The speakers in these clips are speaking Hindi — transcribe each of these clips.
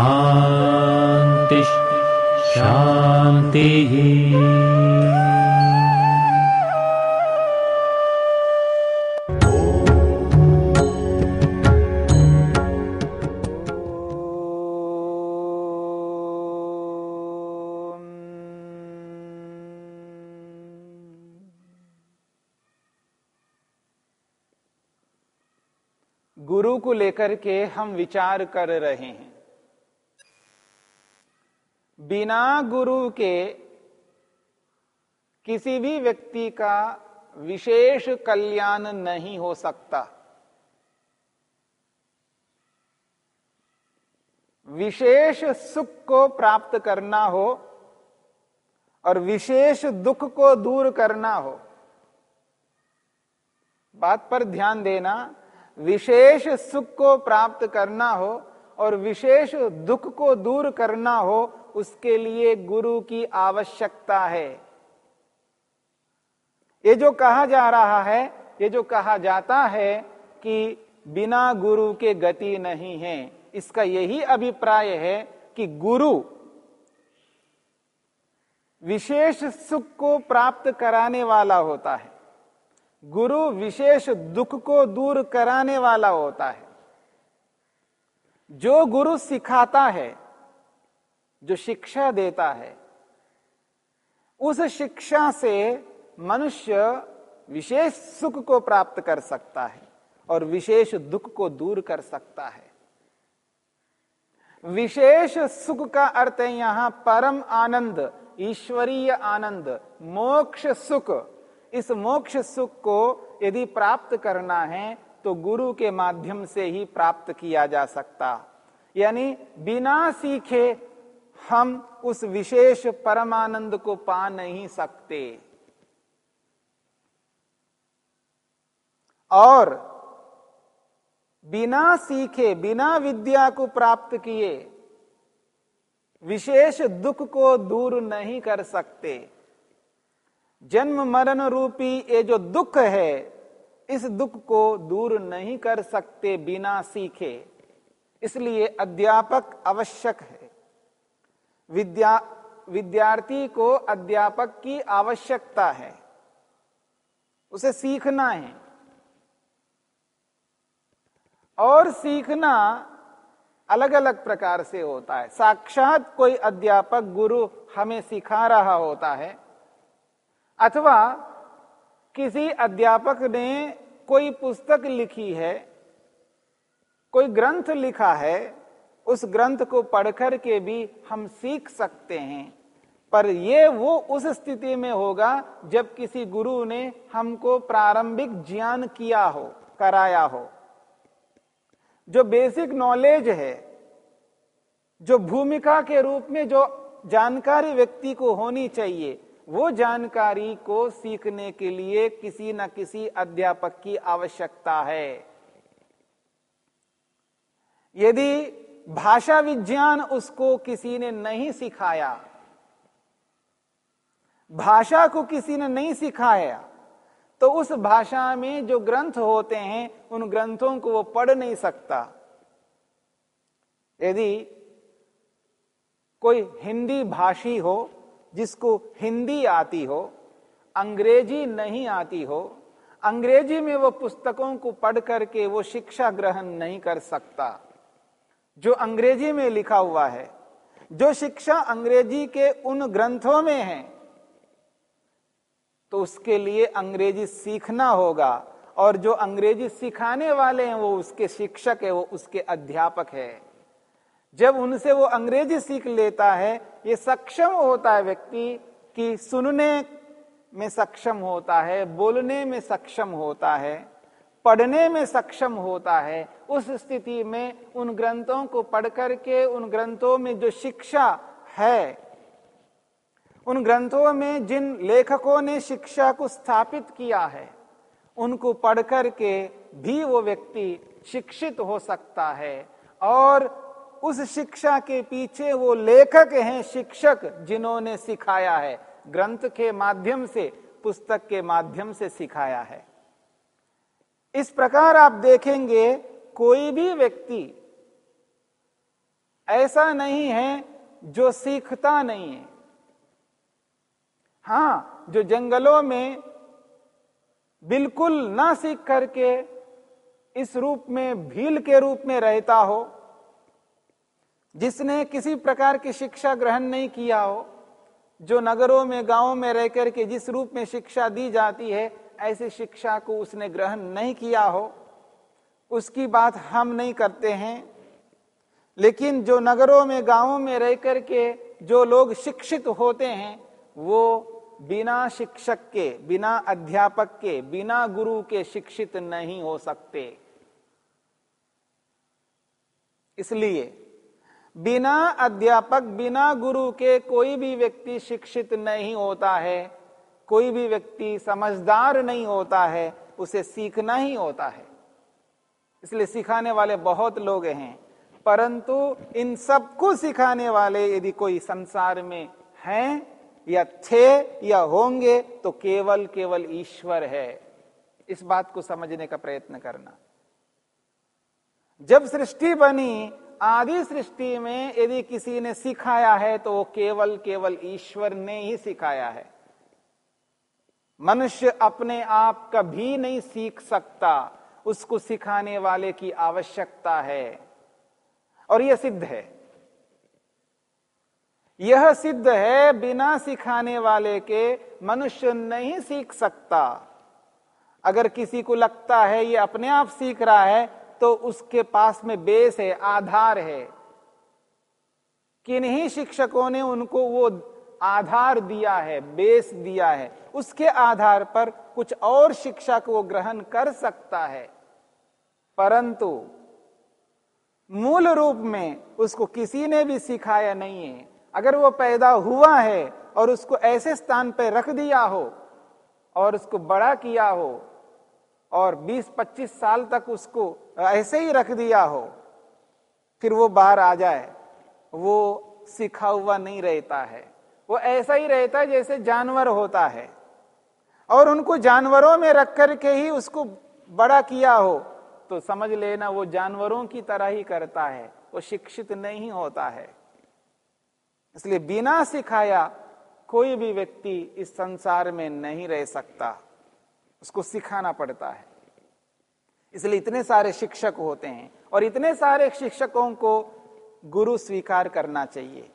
शान्तिः शान्तिः गुरु को लेकर के हम विचार कर रहे हैं। बिना गुरु के किसी भी व्यक्ति का विशेष कल्याण नहीं हो सकता। विशेष सुख को प्राप्त करना हो और विशेष दुख को दूर करना हो। बात पर ध्यान देना, विशेष सुख को प्राप्त करना हो और विशेष दुख को दूर करना हो उसके लिए गुरु की आवश्यकता है। ये जो कहा जा रहा है, ये जो कहा जाता है कि बिना गुरु के गति नहीं है, इसका यही अभिप्राय है कि गुरु विशेष सुख को प्राप्त कराने वाला होता है। गुरु विशेष दुख को दूर कराने वाला होता है। जो गुरु सिखाता है जो शिक्षा देता है, उस शिक्षा से मनुष्य विशेष सुख को प्राप्त कर सकता है और विशेष दुख को दूर कर सकता है। विशेष सुख का अर्थ है यहाँ परम आनंद, ईश्वरीय आनंद, मोक्ष सुख। इस मोक्ष सुख को यदि प्राप्त करना है तो गुरु के माध्यम से ही प्राप्त किया जा सकता। यानी बिना सीखे हम उस विशेष परमानंद को पा नहीं सकते। और बिना सीखे, बिना विद्या को प्राप्त किए विशेष दुख को दूर नहीं कर सकते। जन्म मरण रूपी ये जो दुख है, इस दुख को दूर नहीं कर सकते बिना सीखे। इसलिए अध्यापक आवश्यक है। विद्या, विद्यार्थी को अध्यापक की आवश्यकता है। उसे सीखना है। और सीखना अलग अलग प्रकार से होता है। साक्षात कोई अध्यापक गुरु हमें सिखा रहा होता है, अथवा किसी अध्यापक ने कोई पुस्तक लिखी है, कोई ग्रंथ लिखा है उस ग्रंथ को पढ़कर के भी हम सीख सकते हैं। पर यह वो उस स्थिति में होगा जब किसी गुरु ने हमको प्रारंभिक ज्ञान किया हो, कराया हो। जो बेसिक नॉलेज है, जो भूमिका के रूप में जो जानकारी व्यक्ति को होनी चाहिए, वो जानकारी को सीखने के लिए किसी न किसी अध्यापक की आवश्यकता है। यदि भाषा विज्ञान उसको किसी ने नहीं सिखाया। भाषा को किसी ने नहीं सिखाया। तो उस भाषा में जो ग्रंथ होते हैं, उन ग्रंथों को वो पढ़ नहीं सकता। यदि कोई हिंदी भाषी हो, जिसको हिंदी आती हो, अंग्रेज़ी नहीं आती हो, अंग्रेज़ी में वो पुस्तकों को पढ़ करके वो शिक्षा ग्रहण नहीं कर सकता। जो अंग्रेज़ी में लिखा हुआ है, जो शिक्षा अंग्रेज़ी के उन ग्रंथों में है तो उसके लिए अंग्रेज़ी सीखना होगा। और जो अंग्रेज़ी सिखाने वाले हैं, वो उसके शिक्षक है, वो उसके अध्यापक है। जब उनसे वो अंग्रेज़ी सीख लेता है, ये सक्षम होता है व्यक्ति कि सुनने में सक्षम होता है, बोलने में सक्षम होता है, पढ़ने में सक्षम होता है उस स्थिति में उन ग्रंथों को पढ़ करके उन ग्रंथों में जो शिक्षा है, उन ग्रंथों में जिन लेखकों ने शिक्षा को स्थापित किया है, उनको पढ़ करके भी वो व्यक्ति शिक्षित हो सकता है। और उस शिक्षा के पीछे वो लेखक हैं शिक्षक जिन्होंने सिखाया है। ग्रंथ के माध्यम से, पुस्तक के माध्यम से सिखाया है। इस प्रकार आप देखेंगे कोई भी व्यक्ति ऐसा नहीं है जो सीखता नहीं है। हाँ, जो जंगलों में बिल्कुल ना सीख करके इस रूप में, भील के रूप में रहता हो, जिसने किसी प्रकार की शिक्षा ग्रहण नहीं किया हो, जो नगरों में, गाँवों में रहकर के जिस रूप में शिक्षा दी जाती है, ऐसी शिक्षा को उसने ग्रहण नहीं किया हो उसकी बात हम नहीं करते हैं। लेकिन जो नगरों में, गाँवों में रह करके जो लोग शिक्षित होते हैं, वो बिना शिक्षक के, बिना अध्यापक के, बिना गुरु के शिक्षित नहीं हो सकते। इसलिए बिना अध्यापक, बिना गुरु के कोई भी व्यक्ति शिक्षित नहीं होता है, कोई भी व्यक्ति समझदार नहीं होता है, उसे सीखना ही होता है। इसलिए सिखाने वाले बहुत लोग हैं। परंतु इन सबको सिखाने वाले यदि कोई संसार में हैं या थे या होंगे तो केवल केवल ईश्वर है। इस बात को समझने का प्रयत्न करना। जब सृष्टि बनी, आदि सृष्टि में यदि किसी ने सिखाया है तो वो केवल केवल ईश्वर ने ही सिखाया है। मनुष्य अपने आप कभी नहीं सीख सकता। उसको सिखाने वाले की आवश्यकता है। और यह सिद्ध है। यह सिद्ध है, बिना सिखाने वाले के मनुष्य नहीं सीख सकता। अगर किसी को लगता है ये अपने आप सीख रहा है तो उसके पास में बेस है, आधार है। किन्हीं शिक्षकों ने उनको वो आधार दिया है, बेस दिया है। उसके आधार पर कुछ और शिक्षा को ग्रहण कर सकता है। परंतु मूल रूप में उसको किसी ने भी सिखाया नहीं है। अगर वो पैदा हुआ है और उसको ऐसे स्थान पर रख दिया हो और उसको बड़ा किया हो और 20-25 साल तक उसको ऐसे ही रख दिया हो, फिर वो बाहर आ जाए। वो सीखा हुआ नहीं रहता है। वो ऐसा ही रहता है जैसे जानवर होता है। और उनको जानवरों में रख करके ही उसको बड़ा किया हो तो समझ लेना वो जानवरों की तरह ही करता है, वो शिक्षित नहीं होता है। इसलिए बिना सिखाया कोई भी व्यक्ति इस संसार में नहीं रह सकता, उसको सिखाना पड़ता है। इसलिए इतने सारे शिक्षक होते हैं, और इतने सारे शिक्षकों को गुरु स्वीकार करना चाहिए।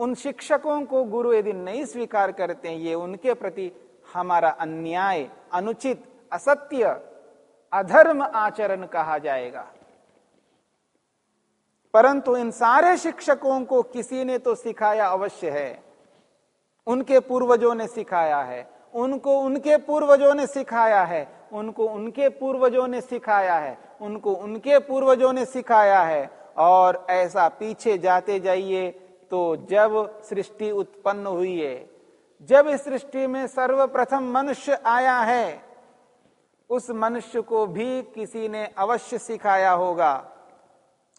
उन शिक्षकों को गुरु यदि नहीं स्वीकार करते हैं, ये उनके प्रति हमारा अन्याय, अनुचित, असत्य, अधर्म आचरण कहा जाएगा। परंतु इन सारे शिक्षकों को किसी ने तो सिखाया अवश्य है। उनके पूर्वजों ने सिखाया है। उनको उनके पूर्वजों ने सिखाया है। उनको उनके पूर्वजों ने सिखाया है। उनको उनके पूर्वजों ने सिखाया है। और ऐसा पीछे जाते जाइए। तो जब सृष्टि उत्पन्न हुई है, जब इस सृष्टि में सर्वप्रथम मनुष्य आया है, उस मनुष्य को भी किसी ने अवश्य सिखाया होगा,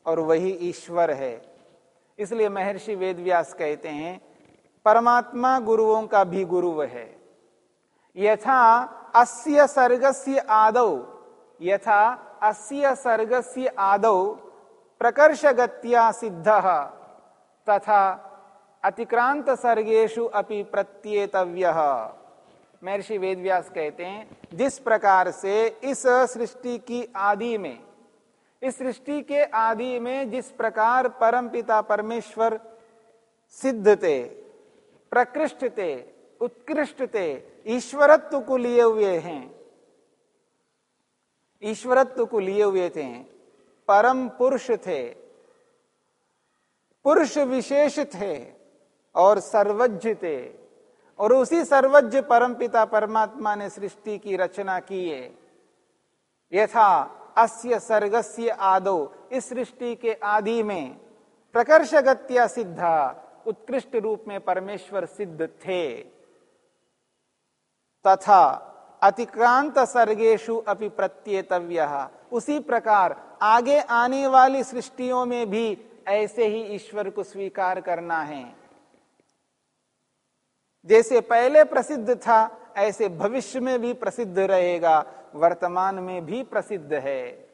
और वही ईश्वर है। इसलिए महर्षि वेदव्यास कहते हैं, परमात्मा गुरुओं का भी गुरु है। यथा अस्य सर्गस्य आदौ, यथा अस्य सर्गस्य आदौ प्रकर्ष गत्या सिद्ध। तथा अतिक्रांत सर्गेशु अपि प्रत्येतव्य। महर्षि वेदव्यास कहते हैं, जिस प्रकार से इस सृष्टि की आदि में, इस सृष्टि के आदि में जिस प्रकार परम पिता परमेश्वर सिद्ध थे प्रकृष्ट थे उत्कृष्ट थे ईश्वरत्व को लिए हुए हैं, ईश्वरत्व को लिए हुए थे, परम पुरुष थे पुरुष विशेष थे और सर्वज्ञ थे। और उसी सर्वज्ञ परम पिता परमात्मा ने सृष्टि की रचना की है। यथा अस्य सर्गस्य आदो, इस सृष्टि के आदि में प्रकर्षगत्या सिद्धा, उत्कृष्ट रूप में परमेश्वर सिद्ध थे। तथा अतिक्रांत सर्गेशु अपि प्रत्येतव्य। उसी प्रकार आगे आने वाली सृष्टियों में भी ऐसे ही ईश्वर को स्वीकार करना है। जैसे पहले प्रसिद्ध था, ऐसे भविष्य में भी प्रसिद्ध रहेगा, वर्तमान में भी प्रसिद्ध है।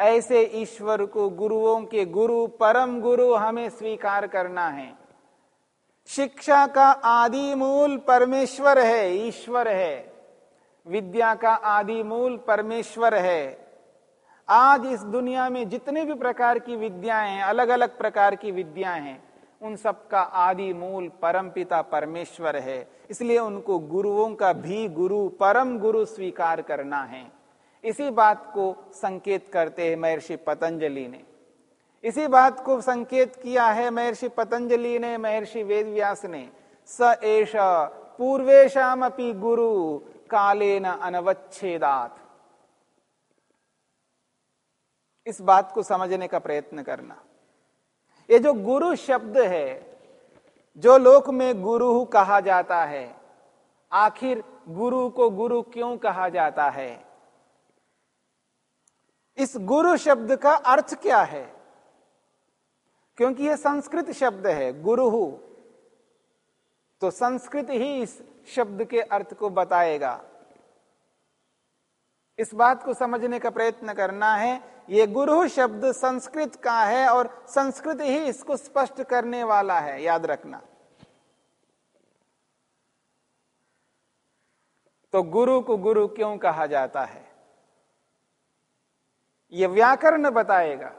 ऐसे ईश्वर को गुरुओं के गुरु, परम गुरु हमें स्वीकार करना है। शिक्षा का आदि मूल परमेश्वर है, ईश्वर है। विद्या का आदि मूल परमेश्वर है। आज इस दुनिया में जितने भी प्रकार की विद्याएँ हैं अलग अलग प्रकार की विद्याएँ हैं, उन सब का आदि मूल परम पिता परमेश्वर है। इसलिए उनको गुरुओं का भी गुरु, परम गुरु स्वीकार करना है। इसी बात को संकेत करते हैं महर्षि पतंजलि ने। इसी बात को संकेत किया है महर्षि पतंजलि ने, महर्षि वेदव्यास ने। स एष पूर्वेशम गुरु काले न अनवच्छेदात। इस बात को समझने का प्रयत्न करना। ये जो गुरु शब्द है, जो लोक में गुरु कहा जाता है, आखिर गुरु को गुरु क्यों कहा जाता है? इस गुरु शब्द का अर्थ क्या है? क्योंकि यह संस्कृत शब्द है, गुरु। तो संस्कृत ही इस शब्द के अर्थ को बताएगा। इस बात को समझने का प्रयत्न करना है। ये गुरु शब्द संस्कृत का है और संस्कृत ही इसको स्पष्ट करने वाला है। याद रखना। तो गुरु को गुरु क्यों कहा जाता है? यह व्याकरण बताएगा।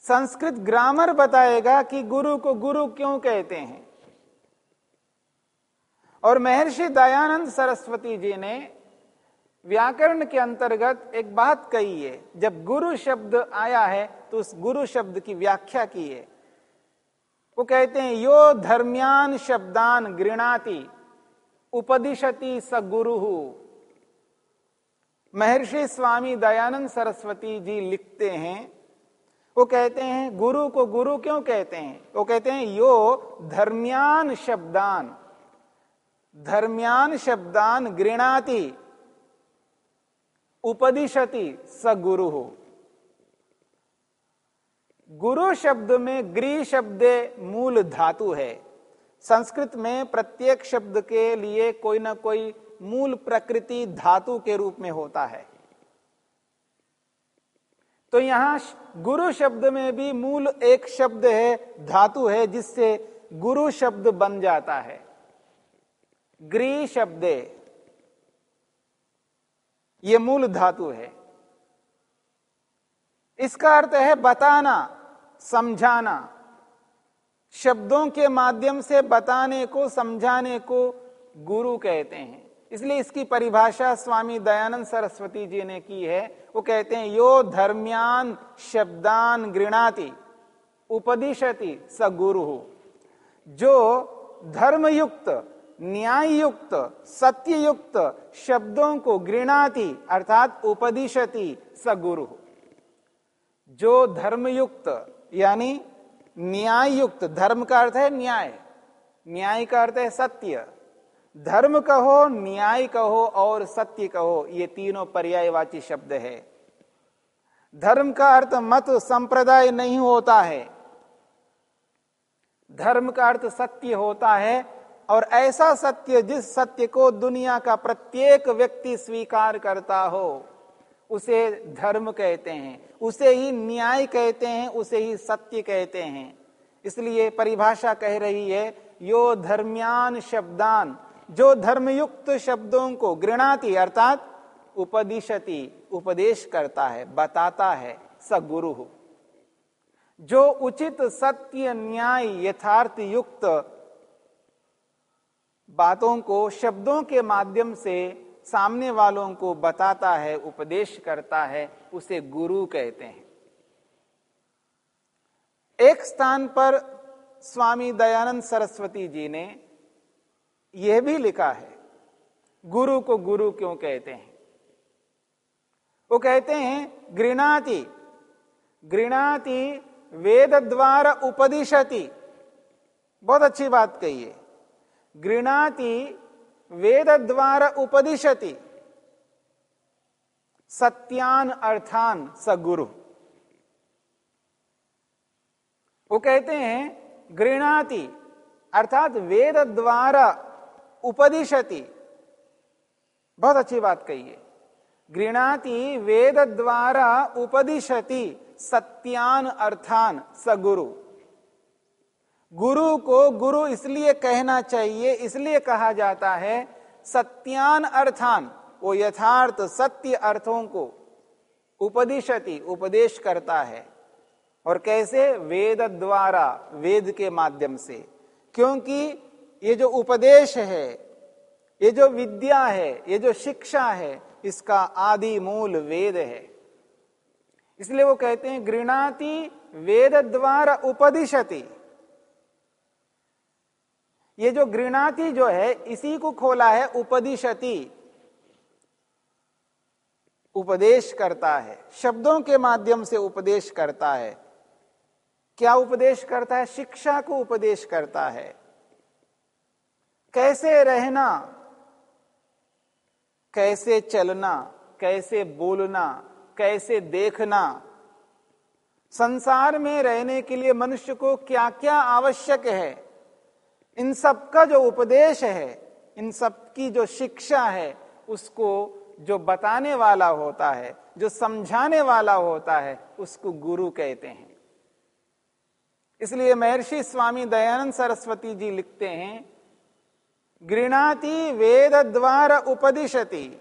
संस्कृत ग्रामर बताएगा कि गुरु को गुरु क्यों कहते हैं। और महर्षि दयानंद सरस्वती जी ने व्याकरण के अंतर्गत एक बात कही है, जब गुरु शब्द आया है तो उस गुरु शब्द की व्याख्या की है। वो कहते हैं, यो धर्म्यान शब्दान गृणाति, उपदिशति स गुरु। महर्षि स्वामी दयानंद सरस्वती जी लिखते हैं, वो कहते हैं, गुरु को गुरु क्यों कहते हैं? वो कहते हैं, यो धर्म्यान शब्दान धर्म्यान शब्दान गृणाति उपदिशति, स गुरु। हो गुरु शब्द में गृह शब्द मूल धातु है। संस्कृत में प्रत्येक शब्द के लिए कोई ना कोई मूल प्रकृति धातु के रूप में होता है। तो यहाँ गुरु शब्द में भी मूल एक शब्द है, धातु है, जिससे गुरु शब्द बन जाता है। ग्री शब्द ये मूल धातु है। इसका अर्थ है बताना, समझाना। शब्दों के माध्यम से बताने को, समझाने को गुरु कहते हैं। इसलिए इसकी परिभाषा स्वामी दयानंद सरस्वती जी ने की है। वो कहते हैं, यो धर्म्यान शब्दान गृणाति, उपदिशति स गुरु। जो धर्मयुक्त न्याय युक्त सत्य युक्त शब्दों को गृणाति अर्थात उपदिशति स गुरु जो धर्मयुक्त, यानी न्याय युक्त धर्म का अर्थ है न्याय न्याय का अर्थ है सत्य। धर्म कहो, न्याय कहो और सत्य कहो, ये तीनों पर्यायवाची शब्द है। धर्म का अर्थ मत संप्रदाय नहीं होता है। धर्म का अर्थ सत्य होता है और ऐसा सत्य जिस सत्य को दुनिया का प्रत्येक व्यक्ति स्वीकार करता हो, उसे धर्म कहते हैं, उसे ही न्याय कहते हैं, उसे ही सत्य कहते हैं। इसलिए परिभाषा कह रही है, यो धर्म्यान शब्दान, जो धर्मयुक्त शब्दों को गृणाती अर्थात उपदिशति, उपदेश करता है, बताता है स गुरु जो उचित सत्य, न्याय, यथार्थ युक्त बातों को शब्दों के माध्यम से सामने वालों को बताता है, उपदेश करता है, उसे गुरु कहते हैं। एक स्थान पर स्वामी दयानंद सरस्वती जी ने यह भी लिखा है, गुरु को गुरु क्यों कहते हैं? वो कहते हैं गृणाति गृणाति वेद द्वारा उपदिशति। बहुत अच्छी बात कही है। गृणाति वेद द्वारा उपदिशति। सत्यान अर्थान सगुरु। वो कहते हैं, गृणाति अर्थात वेद द्वारा उपदिशति। बहुत अच्छी बात कही है। गृणाति वेद द्वारा उपदिशति, सत्यान अर्थान सगुरु। गुरु को गुरु इसलिए कहना चाहिए, इसलिए कहा जाता है, सत्यान अर्थान, वो यथार्थ सत्य अर्थों को उपदिशति, उपदेश करता है। और कैसे? वेद द्वारा, वेद के माध्यम से। क्योंकि ये जो उपदेश है, ये जो विद्या है, ये जो शिक्षा है, इसका आदि मूल वेद है। इसलिए वो कहते हैं, गृणाति वेद द्वारा उपदिशति। ये जो गृणाति जो है, इसी को खोला है, उपदिशति। उपदेश करता है। शब्दों के माध्यम से उपदेश करता है। क्या उपदेश करता है? शिक्षा को उपदेश करता है। कैसे रहना? कैसे चलना? कैसे बोलना? कैसे देखना? संसार में रहने के लिए मनुष्य को क्या क्या आवश्यक है? इन सब का जो उपदेश है, इन सब की जो शिक्षा है, उसको जो बताने वाला होता है, जो समझाने वाला होता है, उसको गुरु कहते हैं। इसलिए महर्षि स्वामी दयानंद सरस्वती जी लिखते हैं, गृणाति वेद द्वारा उपदिशति।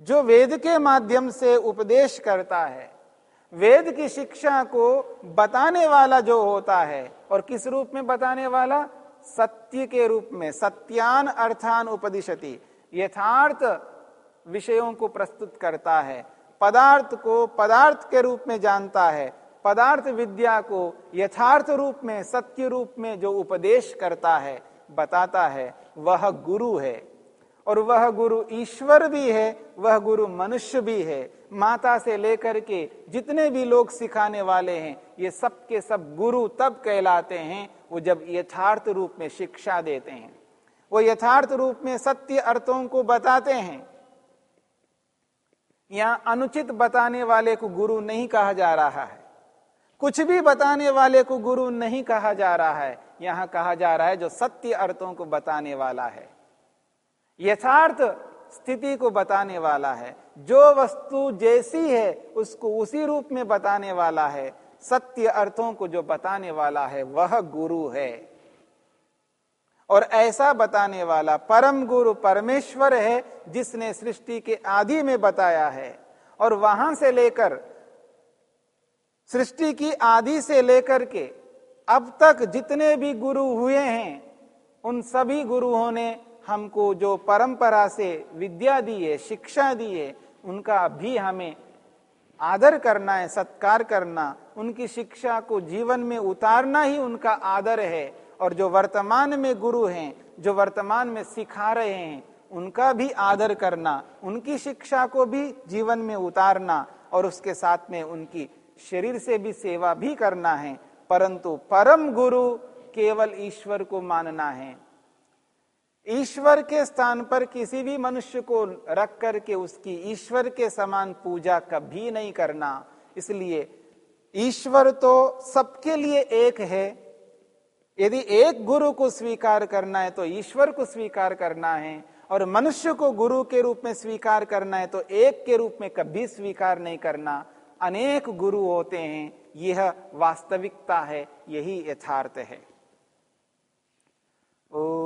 जो वेद के माध्यम से उपदेश करता है, वेद की शिक्षा को बताने वाला जो होता है, और किस रूप में बताने वाला? सत्य के रूप में, सत्यान अर्थान उपदिशति, यथार्थ विषयों को प्रस्तुत करता है, पदार्थ को पदार्थ के रूप में जानता है, पदार्थ विद्या को यथार्थ रूप में, सत्य रूप में जो उपदेश करता है, बताता है, वह गुरु है। और वह गुरु ईश्वर भी है, वह गुरु मनुष्य भी है। माता से लेकर के जितने भी लोग सिखाने वाले हैं, ये सब के सब गुरु तब कहलाते हैं, वो जब यथार्थ रूप में शिक्षा देते हैं। वो यथार्थ रूप में सत्य अर्थों को बताते हैं। यहाँ अनुचित बताने वाले को गुरु नहीं कहा जा रहा है। कुछ भी बताने वाले को गुरु नहीं कहा जा रहा है। यहाँ कहा जा रहा है जो सत्य अर्थों को बताने वाला है। यथार्थ स्थिति को बताने वाला है। जो वस्तु जैसी है, उसको उसी रूप में बताने वाला है। सत्य अर्थों को जो बताने वाला है, वह गुरु है। और ऐसा बताने वाला परम गुरु परमेश्वर है, जिसने सृष्टि के आदि में बताया है। और वहाँ से लेकर, सृष्टि की आदि से लेकर के, अब तक जितने भी गुरु हुए हैं, उन सभी गुरुओं ने हमको जो परंपरा से विद्या दी है, शिक्षा दी है, उनका भी हमें आदर करना है, सत्कार करना, उनकी शिक्षा को जीवन में उतारना ही उनका आदर है। और जो वर्तमान में गुरु हैं, जो वर्तमान में सिखा रहे हैं, उनका भी आदर करना, उनकी शिक्षा को भी जीवन में उतारना, और उसके साथ में उनकी शरीर से भी सेवा भी करना है। परंतु परम गुरु केवल ईश्वर को मानना है। ईश्वर के स्थान पर किसी भी मनुष्य को रख करके उसकी ईश्वर के समान पूजा कभी नहीं करना। इसलिए ईश्वर तो सबके लिए एक है। यदि एक गुरु को स्वीकार करना है तो ईश्वर को स्वीकार करना है और मनुष्य को गुरु के रूप में स्वीकार करना है तो एक के रूप में कभी स्वीकार नहीं करना। अनेक गुरु होते हैं, यह वास्तविकता है, यही यथार्थ है। ओ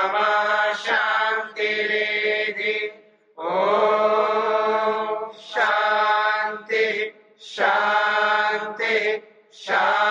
शान्ति शान्ति शान्तिः